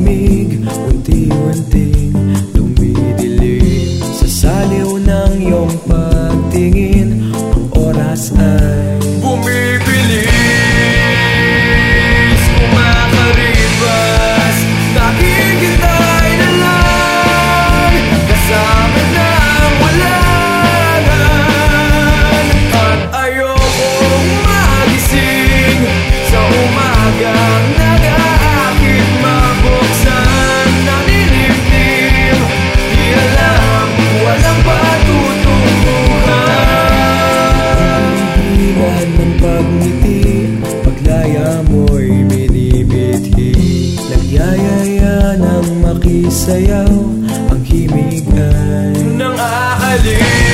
lamig Unti-unting dumidilim. Sa saliw ng iyong pagtingin Ang oras ay sayaw ang himig ay Nang aalis.